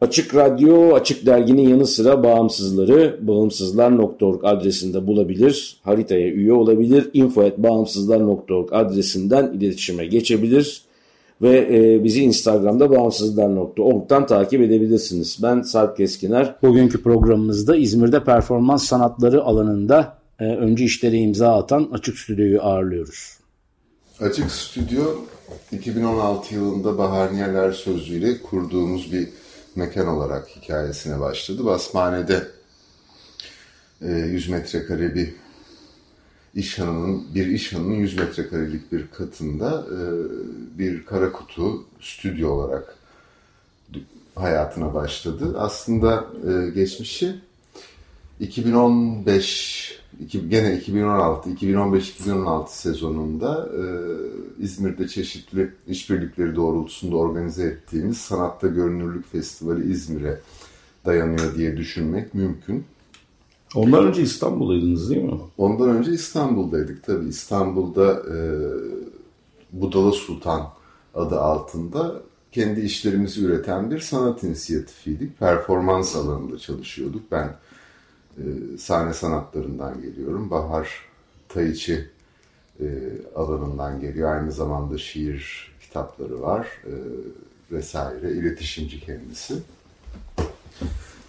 Açık Radyo, Açık Dergi'nin yanı sıra bağımsızları bağımsızlar.org adresinde bulabilir, haritaya üye olabilir, info.bağımsızlar.org adresinden iletişime geçebilir ve e, bizi Instagram'da bağımsızlar.org'dan takip edebilirsiniz. Ben Sarp Keskiner. Bugünkü programımızda İzmir'de performans sanatları alanında e, öncü işlere imza atan Açık Stüdyo'yu ağırlıyoruz. Açık Stüdyo 2016 yılında Bahar Niyeler sözlüğüyle kurduğumuz bir mekan olarak hikayesine başladı. Basmane'de 100 e, metrekare bir iş hanının, bir iş hanının 100 metrekarelik bir katında e, bir kara kutu stüdyo olarak hayatına başladı. Aslında e, geçmişi 2015 gene 2016, 2015-2016 sezonunda e, İzmir'de çeşitli işbirlikleri doğrultusunda organize ettiğimiz Sanatta Görünürlük Festivali İzmir'e dayanıyor diye düşünmek mümkün. Ondan önce İstanbul'daydınız değil mi? Ondan önce İstanbul'daydık tabii. İstanbul'da e, Budala Sultan adı altında kendi işlerimizi üreten bir sanat inisiyatifiydik. Performans alanında çalışıyorduk. Ben e, sahne sanatlarından geliyorum. Bahar Tayiçi e, alanından geliyor. Aynı zamanda şiir kitapları var e, vesaire. İletişimci kendisi.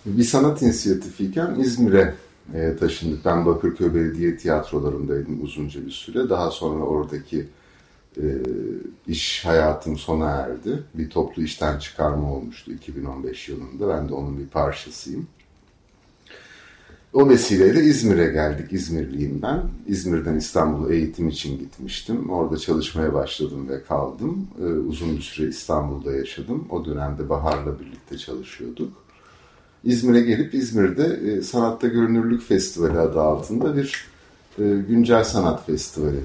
Bir sanat inisiyatifiyken İzmir'e e, taşındık. Ben Bakırköy Belediye Tiyatrolarındaydım uzunca bir süre. Daha sonra oradaki e, iş hayatım sona erdi. Bir toplu işten çıkarma olmuştu 2015 yılında. Ben de onun bir parçasıyım. O vesileyle İzmir'e geldik. İzmirliyim ben. İzmir'den İstanbul'a eğitim için gitmiştim. Orada çalışmaya başladım ve kaldım. Ee, uzun bir süre İstanbul'da yaşadım. O dönemde Bahar'la birlikte çalışıyorduk. İzmir'e gelip İzmir'de e, Sanatta Görünürlük Festivali adı altında bir e, güncel sanat festivali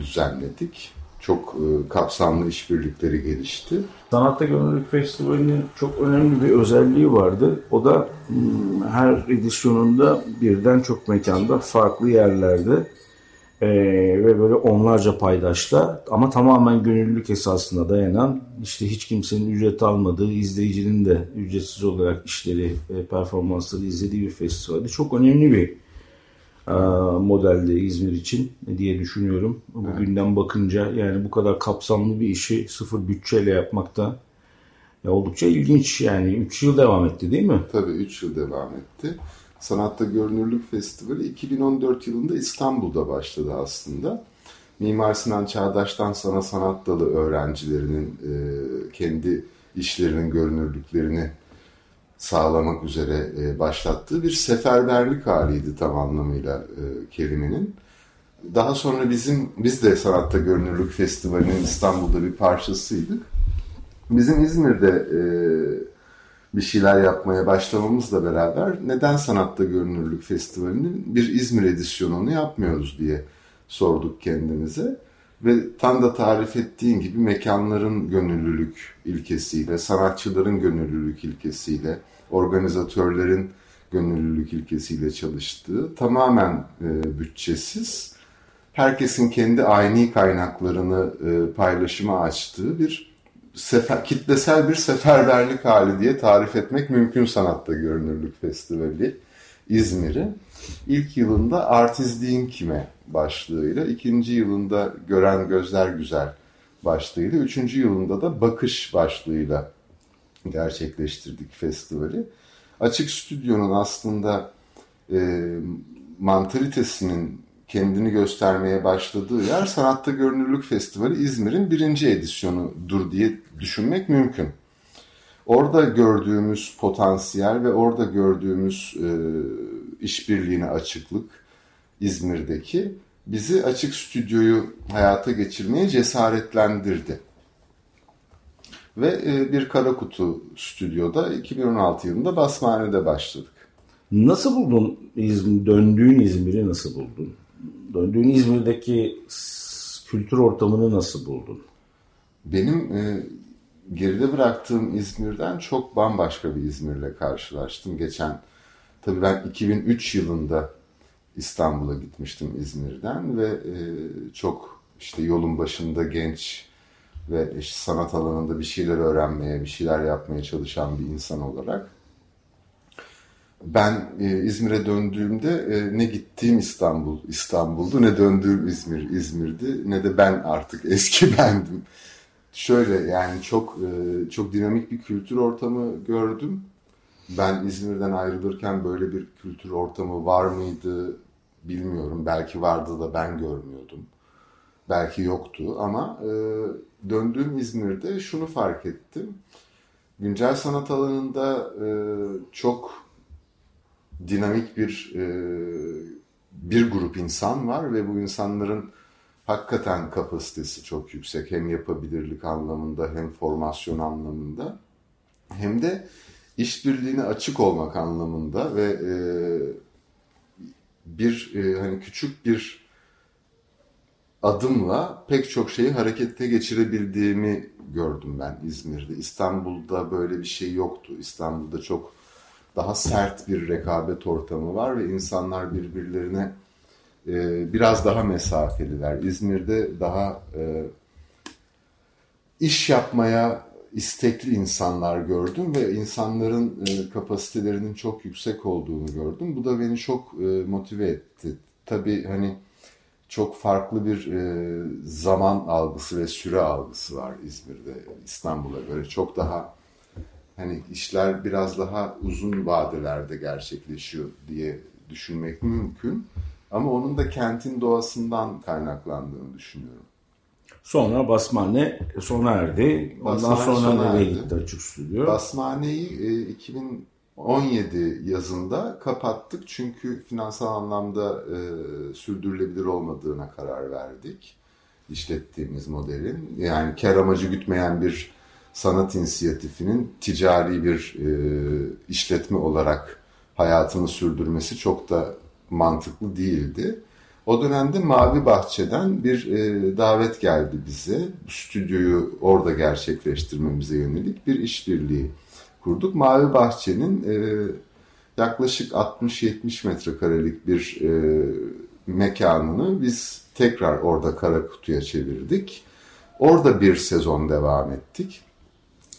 düzenledik çok e, kapsamlı işbirlikleri gelişti. Sanatta Gönüllülük Festivali'nin çok önemli bir özelliği vardı. O da hmm, her edisyonunda birden çok mekanda, farklı yerlerde e, ve böyle onlarca paydaşla ama tamamen gönüllülük esasına dayanan işte hiç kimsenin ücret almadığı, izleyicinin de ücretsiz olarak işleri, e, performansları izlediği bir festivaldi. Çok önemli bir modelde İzmir için diye düşünüyorum. Bugünden evet. bakınca yani bu kadar kapsamlı bir işi sıfır bütçeyle yapmakta ya oldukça ilginç yani 3 yıl devam etti değil mi? Tabii 3 yıl devam etti. Sanatta Görünürlük Festivali 2014 yılında İstanbul'da başladı aslında. Mimar Sinan Çağdaş'tan sana sanat dalı öğrencilerinin e, kendi işlerinin görünürlüklerini sağlamak üzere e, başlattığı bir seferberlik haliydi tam anlamıyla e, kelimenin. Daha sonra bizim, biz de Sanatta Görünürlük Festivali'nin İstanbul'da bir parçasıydık. Bizim İzmir'de e, bir şeyler yapmaya başlamamızla beraber neden Sanatta Görünürlük Festivali'nin bir İzmir edisyonunu yapmıyoruz diye sorduk kendimize. Ve tam da tarif ettiğin gibi mekanların gönüllülük ilkesiyle, sanatçıların gönüllülük ilkesiyle, organizatörlerin gönüllülük ilkesiyle çalıştığı, tamamen e, bütçesiz, herkesin kendi aynı kaynaklarını e, paylaşıma açtığı bir sefer, kitlesel bir seferberlik hali diye tarif etmek mümkün Sanatta Görünürlük Festivali İzmir'i. İlk yılında Artizliğin Kime başlığıyla, ikinci yılında Gören Gözler Güzel başlığıyla, üçüncü yılında da Bakış başlığıyla gerçekleştirdik festivali. Açık Stüdyo'nun aslında e, mantalitesinin kendini göstermeye başladığı yer Sanatta Görünürlük Festivali İzmir'in birinci edisyonudur diye düşünmek mümkün. Orada gördüğümüz potansiyel ve orada gördüğümüz e, işbirliğine açıklık İzmir'deki bizi açık stüdyoyu hayata geçirmeye cesaretlendirdi. Ve e, bir kara kutu stüdyoda 2016 yılında Basmane'de başladık. Nasıl buldun İzmir, döndüğün İzmir'i nasıl buldun? Döndüğün İzmir'deki kültür ortamını nasıl buldun? Benim e, geride bıraktığım İzmir'den çok bambaşka bir İzmir'le karşılaştım. Geçen, tabii ben 2003 yılında İstanbul'a gitmiştim İzmir'den ve e, çok işte yolun başında genç ve işte sanat alanında bir şeyler öğrenmeye, bir şeyler yapmaya çalışan bir insan olarak ben e, İzmir'e döndüğümde e, ne gittiğim İstanbul İstanbul'du ne döndüğüm İzmir İzmir'di ne de ben artık eski bendim. Şöyle yani çok e, çok dinamik bir kültür ortamı gördüm. Ben İzmir'den ayrılırken böyle bir kültür ortamı var mıydı bilmiyorum. Belki vardı da ben görmüyordum. Belki yoktu ama e, döndüğüm İzmir'de şunu fark ettim. Güncel sanat alanında e, çok dinamik bir e, bir grup insan var ve bu insanların hakikaten kapasitesi çok yüksek. Hem yapabilirlik anlamında hem formasyon anlamında hem de işbirliğine açık olmak anlamında ve e, bir e, hani küçük bir adımla pek çok şeyi harekete geçirebildiğimi gördüm ben İzmir'de. İstanbul'da böyle bir şey yoktu. İstanbul'da çok daha sert bir rekabet ortamı var ve insanlar birbirlerine e, biraz daha mesafeliler. İzmir'de daha e, iş yapmaya istekli insanlar gördüm ve insanların e, kapasitelerinin çok yüksek olduğunu gördüm. Bu da beni çok e, motive etti. Tabii hani çok farklı bir e, zaman algısı ve süre algısı var İzmir'de İstanbul'a göre. Çok daha hani işler biraz daha uzun vadelerde gerçekleşiyor diye düşünmek mümkün. Ama onun da kentin doğasından kaynaklandığını düşünüyorum. Sonra Basmane sona erdi. Ondan Basmane sonra nereye gitti açık stüdyo? Basmane'yi e, 2017 yazında kapattık çünkü finansal anlamda e, sürdürülebilir olmadığına karar verdik. işlettiğimiz modelin. Yani kar amacı gütmeyen bir sanat inisiyatifinin ticari bir e, işletme olarak hayatını sürdürmesi çok da mantıklı değildi. O dönemde Mavi Bahçe'den bir e, davet geldi bize. Stüdyoyu orada gerçekleştirmemize yönelik bir işbirliği kurduk. Mavi Bahçe'nin e, yaklaşık 60-70 metrekarelik bir e, mekanını biz tekrar orada kara kutuya çevirdik. Orada bir sezon devam ettik.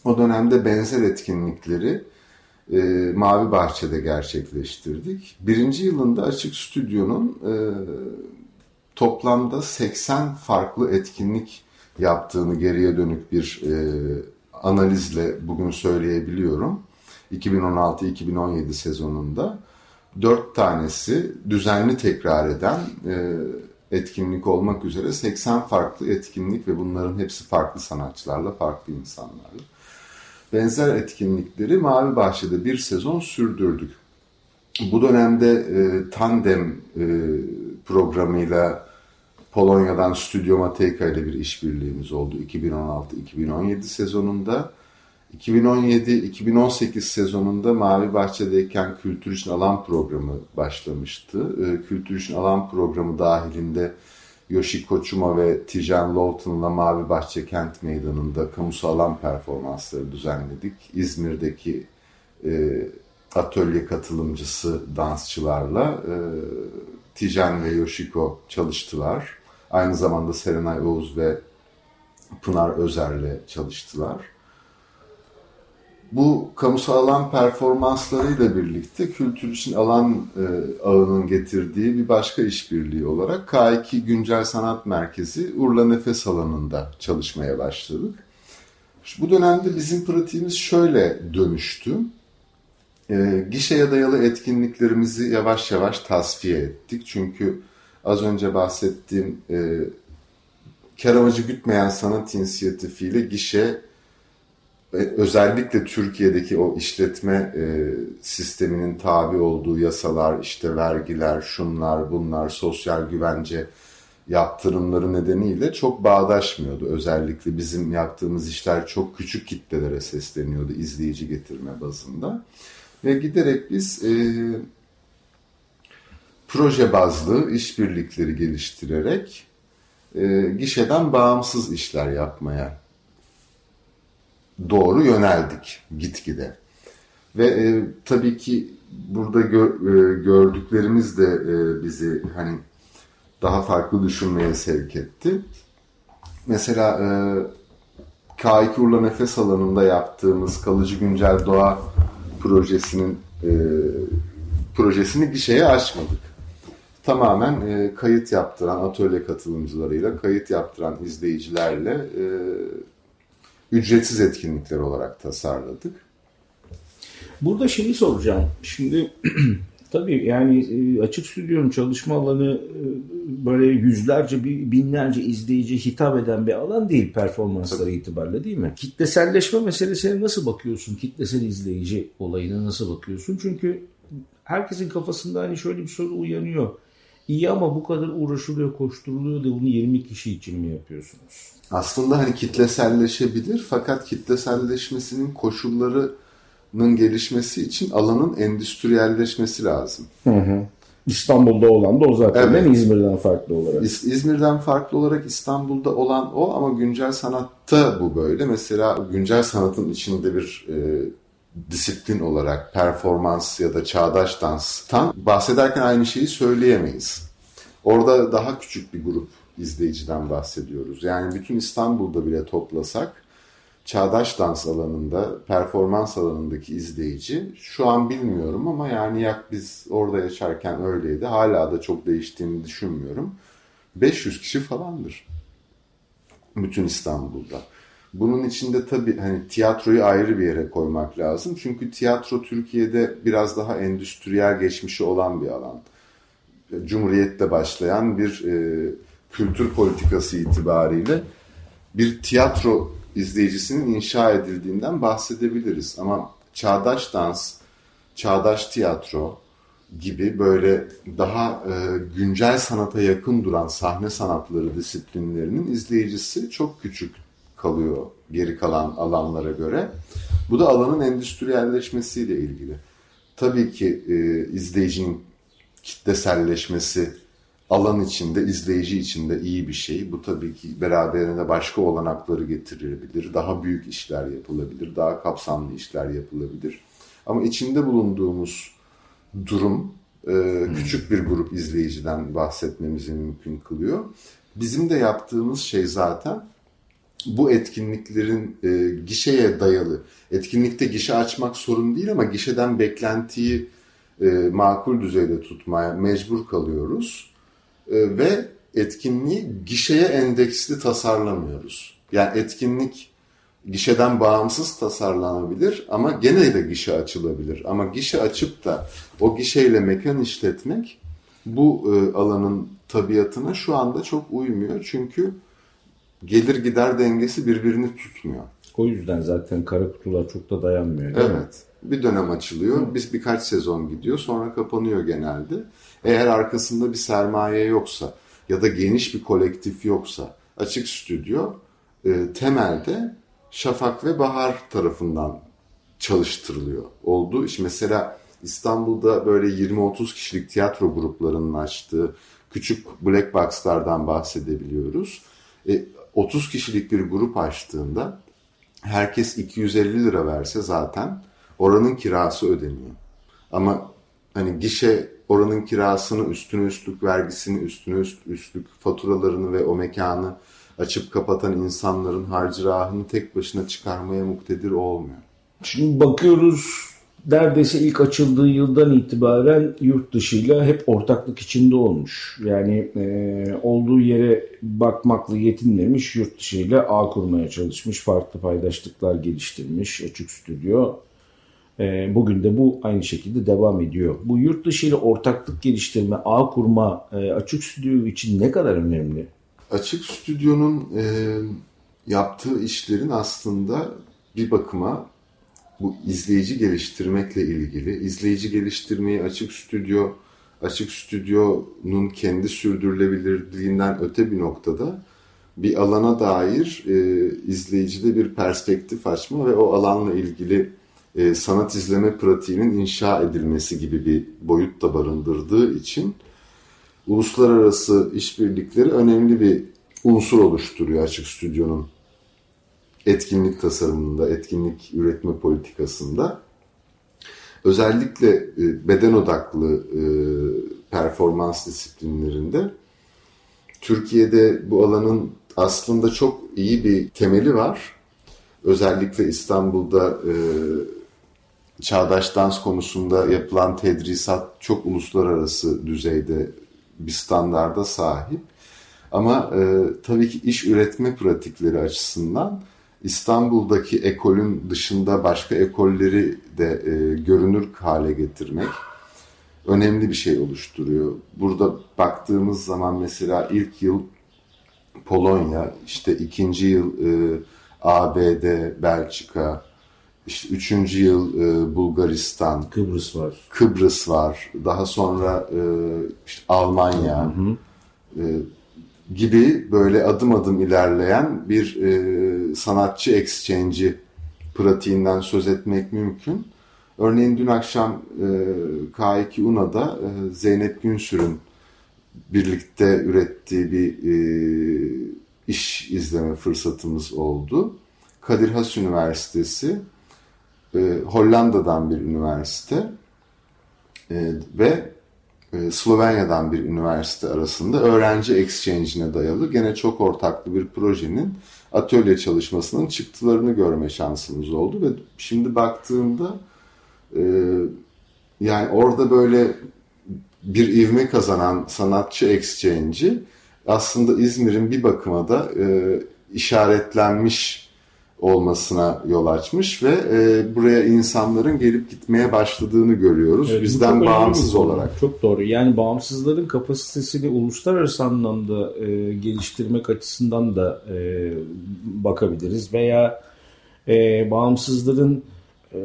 O dönemde benzer etkinlikleri e, Mavi Bahçe'de gerçekleştirdik. Birinci yılında Açık Stüdyo'nun e, toplamda 80 farklı etkinlik yaptığını geriye dönük bir e, analizle bugün söyleyebiliyorum. 2016-2017 sezonunda dört tanesi düzenli tekrar eden e, etkinlik olmak üzere 80 farklı etkinlik ve bunların hepsi farklı sanatçılarla, farklı insanlarla benzer etkinlikleri Mavi Bahçe'de bir sezon sürdürdük. Bu dönemde e, Tandem e, programıyla Polonya'dan Studio Matejka ile bir işbirliğimiz oldu 2016-2017 sezonunda. 2017-2018 sezonunda Mavi Bahçe'deyken Kültür için Alan programı başlamıştı. E, Kültür için Alan programı dahilinde Yoshiko Chuma ve Tijan Lawton'la Mavi Bahçe Kent Meydanı'nda kamusal alan performansları düzenledik. İzmir'deki e, atölye katılımcısı dansçılarla e, Tijan ve Yoshiko çalıştılar. Aynı zamanda Serenay Oğuz ve Pınar Özer'le çalıştılar. Bu kamusal alan performanslarıyla birlikte kültür için alan e, ağının getirdiği bir başka işbirliği olarak K2 Güncel Sanat Merkezi Urla Nefes alanında çalışmaya başladık. Bu dönemde bizim pratiğimiz şöyle dönüştü. E, gişeye dayalı etkinliklerimizi yavaş yavaş tasfiye ettik. Çünkü az önce bahsettiğim e, kar amacı gütmeyen sanat inisiyatifiyle gişe özellikle Türkiye'deki o işletme e, sisteminin tabi olduğu yasalar, işte vergiler, şunlar, bunlar, sosyal güvence yaptırımları nedeniyle çok bağdaşmıyordu. Özellikle bizim yaptığımız işler çok küçük kitlelere sesleniyordu izleyici getirme bazında. Ve giderek biz e, proje bazlı işbirlikleri geliştirerek e, gişeden bağımsız işler yapmaya doğru yöneldik gitgide. Ve e, tabii ki burada gö, e, gördüklerimiz de e, bizi hani daha farklı düşünmeye sevk etti. Mesela e, K2 Urla Nefes alanında yaptığımız kalıcı güncel doğa projesinin e, projesini gişeye açmadık. Tamamen e, kayıt yaptıran atölye katılımcılarıyla, kayıt yaptıran izleyicilerle e, ücretsiz etkinlikler olarak tasarladık. Burada şeyi soracağım. Şimdi tabii yani e, açık stüdyonun çalışma alanı e, böyle yüzlerce, binlerce izleyici hitap eden bir alan değil performansları tabii. itibariyle değil mi? Kitleselleşme meselesine nasıl bakıyorsun? Kitlesel izleyici olayına nasıl bakıyorsun? Çünkü herkesin kafasında hani şöyle bir soru uyanıyor. İyi ama bu kadar uğraşılıyor, koşturuluyor da bunu 20 kişi için mi yapıyorsunuz? aslında hani kitleselleşebilir fakat kitleselleşmesinin koşullarının gelişmesi için alanın endüstriyelleşmesi lazım. Hı hı. İstanbul'da olan da o zaten evet. değil İzmir'den farklı olarak? İz, İzmir'den farklı olarak İstanbul'da olan o ama güncel sanatta bu böyle. Mesela güncel sanatın içinde bir e, disiplin olarak performans ya da çağdaş danstan bahsederken aynı şeyi söyleyemeyiz. Orada daha küçük bir grup izleyiciden bahsediyoruz. Yani bütün İstanbul'da bile toplasak çağdaş dans alanında, performans alanındaki izleyici şu an bilmiyorum ama yani yak biz orada yaşarken öyleydi. Hala da çok değiştiğini düşünmüyorum. 500 kişi falandır. Bütün İstanbul'da. Bunun içinde tabii hani tiyatroyu ayrı bir yere koymak lazım. Çünkü tiyatro Türkiye'de biraz daha endüstriyel geçmişi olan bir alan. Cumhuriyet'te başlayan bir e, kültür politikası itibariyle bir tiyatro izleyicisinin inşa edildiğinden bahsedebiliriz. Ama çağdaş dans, çağdaş tiyatro gibi böyle daha e, güncel sanata yakın duran sahne sanatları disiplinlerinin izleyicisi çok küçük kalıyor geri kalan alanlara göre. Bu da alanın endüstriyelleşmesiyle ilgili. Tabii ki e, izleyicinin kitleselleşmesi alan içinde, izleyici içinde iyi bir şey. Bu tabii ki beraberinde başka olanakları getirebilir. Daha büyük işler yapılabilir, daha kapsamlı işler yapılabilir. Ama içinde bulunduğumuz durum e, küçük bir grup izleyiciden bahsetmemizi mümkün kılıyor. Bizim de yaptığımız şey zaten bu etkinliklerin e, gişeye dayalı. Etkinlikte gişe açmak sorun değil ama gişeden beklentiyi e, makul düzeyde tutmaya mecbur kalıyoruz ee, ve etkinliği gişeye endeksli tasarlamıyoruz. Yani etkinlik gişeden bağımsız tasarlanabilir ama gene de gişe açılabilir. Ama gişe açıp da o gişeyle mekan işletmek bu e, alanın tabiatına şu anda çok uymuyor. Çünkü gelir gider dengesi birbirini tutmuyor. O yüzden zaten kara kutular çok da dayanmıyor değil evet. mi? Bir dönem açılıyor. Biz birkaç sezon gidiyor. Sonra kapanıyor genelde. Eğer arkasında bir sermaye yoksa ya da geniş bir kolektif yoksa açık stüdyo e, temelde Şafak ve Bahar tarafından çalıştırılıyor. Oldu. İşte mesela İstanbul'da böyle 20-30 kişilik tiyatro gruplarının açtığı küçük black box'lardan bahsedebiliyoruz. E, 30 kişilik bir grup açtığında herkes 250 lira verse zaten oranın kirası ödeniyor. Ama hani gişe oranın kirasını, üstüne üstlük vergisini, üstüne üstlük faturalarını ve o mekanı açıp kapatan insanların harcırahını tek başına çıkarmaya muktedir olmuyor. Şimdi bakıyoruz neredeyse ilk açıldığı yıldan itibaren yurt dışıyla hep ortaklık içinde olmuş. Yani e, olduğu yere bakmakla yetinmemiş, yurt dışıyla ağ kurmaya çalışmış, farklı paydaşlıklar geliştirmiş Açık Stüdyo. E, bugün de bu aynı şekilde devam ediyor. Bu yurt dışıyla ortaklık geliştirme, ağ kurma e, Açık Stüdyo için ne kadar önemli? Açık Stüdyo'nun e, yaptığı işlerin aslında bir bakıma bu izleyici geliştirmekle ilgili. İzleyici geliştirmeyi Açık Stüdyo, Açık Stüdyo'nun kendi sürdürülebilirliğinden öte bir noktada bir alana dair e, izleyicide bir perspektif açma ve o alanla ilgili e, sanat izleme pratiğinin inşa edilmesi gibi bir boyut da barındırdığı için uluslararası işbirlikleri önemli bir unsur oluşturuyor Açık Stüdyo'nun etkinlik tasarımında, etkinlik üretme politikasında. Özellikle e, beden odaklı e, performans disiplinlerinde Türkiye'de bu alanın aslında çok iyi bir temeli var. Özellikle İstanbul'da e, çağdaş dans konusunda yapılan tedrisat çok uluslararası düzeyde bir standarda sahip. Ama e, tabii ki iş üretme pratikleri açısından İstanbul'daki ekolün dışında başka ekolleri de e, görünür hale getirmek önemli bir şey oluşturuyor. Burada baktığımız zaman mesela ilk yıl Polonya, işte ikinci yıl e, ABD, Belçika, işte üçüncü yıl e, Bulgaristan, Kıbrıs var. Kıbrıs var, daha sonra e, işte Almanya hı hı. E, gibi böyle adım adım ilerleyen bir e, sanatçı exchange'i pratiğinden söz etmek mümkün. Örneğin dün akşam e, K2 UNA'da e, Zeynep Günsür'ün birlikte ürettiği bir e, iş izleme fırsatımız oldu. Kadir Has Üniversitesi, e, Hollanda'dan bir üniversite e, ve e, Slovenya'dan bir üniversite arasında öğrenci exchange'ine dayalı gene çok ortaklı bir projenin atölye çalışmasının çıktılarını görme şansımız oldu ve şimdi baktığımda e, yani orada böyle bir ivme kazanan sanatçı exchange'i aslında İzmir'in bir bakıma da e, işaretlenmiş olmasına yol açmış ve e, buraya insanların gelip gitmeye başladığını görüyoruz evet, bizden bağımsız olarak. Çok doğru. Yani bağımsızların kapasitesini uluslararası anlamda e, geliştirmek açısından da e, bakabiliriz veya e, bağımsızların e,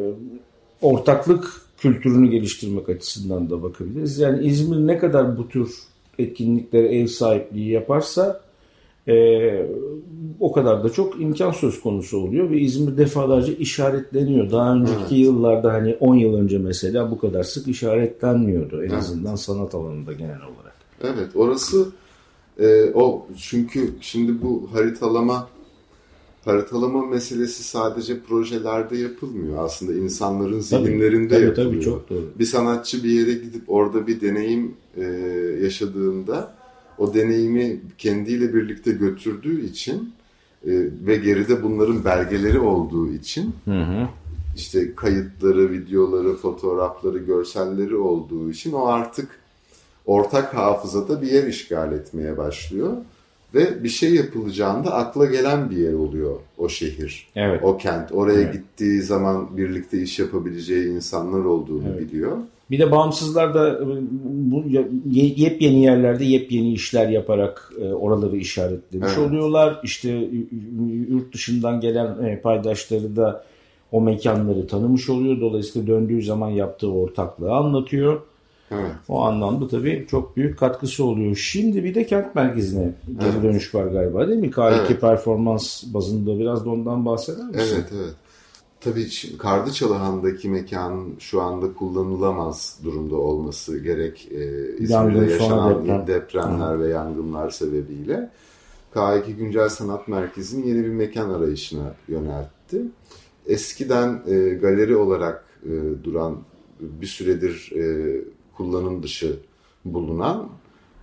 ortaklık kültürünü geliştirmek açısından da bakabiliriz. Yani İzmir ne kadar bu tür etkinliklere ev sahipliği yaparsa e, o kadar da çok imkan söz konusu oluyor ve İzmir defalarca işaretleniyor. Daha önceki evet. yıllarda hani 10 yıl önce mesela bu kadar sık işaretlenmiyordu en evet. azından sanat alanında genel olarak. Evet orası e, o çünkü şimdi bu haritalama haritalama meselesi sadece projelerde yapılmıyor. Aslında insanların zihinlerinde tabii, tabii, yapılıyor. Tabii, çok doğru. Bir sanatçı bir yere gidip orada bir deneyim e, yaşadığında o deneyimi kendiyle birlikte götürdüğü için e, ve geride bunların belgeleri olduğu için hı hı. işte kayıtları, videoları, fotoğrafları, görselleri olduğu için o artık ortak hafızada bir yer işgal etmeye başlıyor ve bir şey yapılacağında akla gelen bir yer oluyor o şehir, evet. o kent. Oraya evet. gittiği zaman birlikte iş yapabileceği insanlar olduğunu evet. biliyor. Bir de bağımsızlar da e, bu yepyeni yerlerde yepyeni işler yaparak e, oraları işaretlemiş evet. oluyorlar. İşte yurt dışından gelen e, paydaşları da o mekanları tanımış oluyor. Dolayısıyla döndüğü zaman yaptığı ortaklığı anlatıyor. Evet. O anlamda tabii çok büyük katkısı oluyor. Şimdi bir de kent merkezine geri evet. dönüş var galiba değil mi? K2 evet. performans bazında biraz da ondan bahseder misin? Evet evet. Tabii Kardı Çalıhan'daki mekan şu anda kullanılamaz durumda olması gerek e, İzmir'de yaşanan deprem. depremler Hı. ve yangınlar sebebiyle. K2 Güncel Sanat Merkezi'nin yeni bir mekan arayışına yöneltti. Eskiden e, galeri olarak e, duran bir süredir e, kullanım dışı bulunan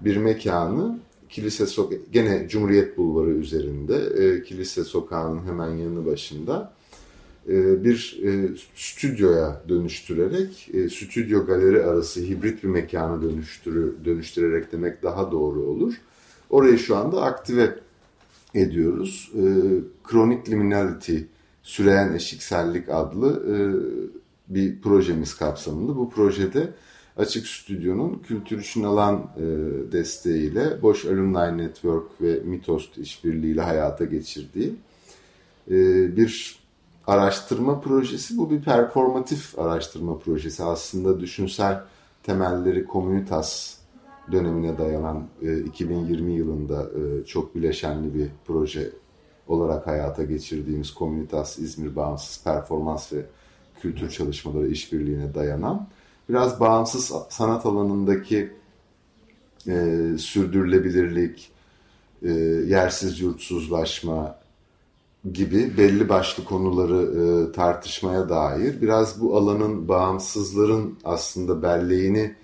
bir mekanı Kilise Sokağı, gene Cumhuriyet Bulvarı üzerinde, e, Kilise Sokağı'nın hemen yanı başında bir e, stüdyoya dönüştürerek, e, stüdyo galeri arası hibrit bir mekanı dönüştürü, dönüştürerek demek daha doğru olur. Orayı şu anda aktive ediyoruz. Chronic Liminality, Süreyen Eşiksellik adlı bir projemiz kapsamında. Bu projede Açık Stüdyo'nun Kültür için alan desteğiyle Boş Alumni Network ve Mitost işbirliğiyle hayata geçirdiği bir araştırma projesi. Bu bir performatif araştırma projesi. Aslında düşünsel temelleri Communitas dönemine dayanan 2020 e, yılında e, çok bileşenli bir proje olarak hayata geçirdiğimiz Communitas İzmir Bağımsız Performans ve Kültür Çalışmaları işbirliğine dayanan biraz bağımsız sanat alanındaki e, sürdürülebilirlik, e, yersiz yurtsuzlaşma, gibi belli başlı konuları e, tartışmaya dair biraz bu alanın bağımsızların aslında belleğini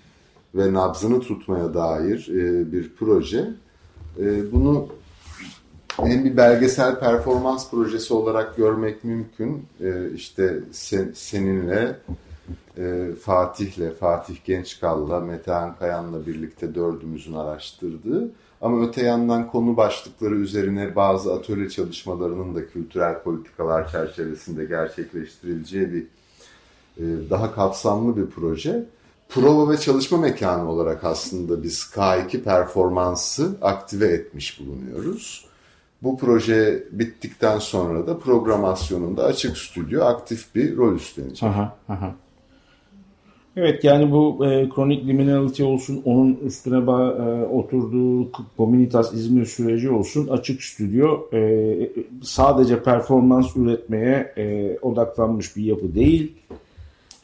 ve nabzını tutmaya dair e, bir proje. E, bunu hem bir belgesel performans projesi olarak görmek mümkün. E, işte sen, seninle, e, Fatih'le, Fatih Gençkal'la, Metehan Kayan'la birlikte dördümüzün araştırdığı ama öte yandan konu başlıkları üzerine bazı atölye çalışmalarının da kültürel politikalar çerçevesinde gerçekleştirileceği bir e, daha kapsamlı bir proje. Prova ve çalışma mekanı olarak aslında biz K2 performansı aktive etmiş bulunuyoruz. Bu proje bittikten sonra da programasyonunda açık stüdyo aktif bir rol üstlenecek. Aha, aha. Evet yani bu e, kronik liminality olsun, onun üstüne e, oturduğu Communitas İzmir süreci olsun, açık stüdyo e, sadece performans üretmeye e, odaklanmış bir yapı değil.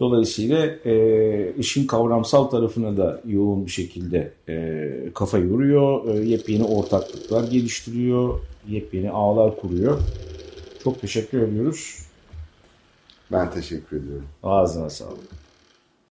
Dolayısıyla e, işin kavramsal tarafına da yoğun bir şekilde e, kafa yoruyor, e, yepyeni ortaklıklar geliştiriyor, yepyeni ağlar kuruyor. Çok teşekkür ediyoruz. Ben teşekkür ediyorum. Ağzına sağlık.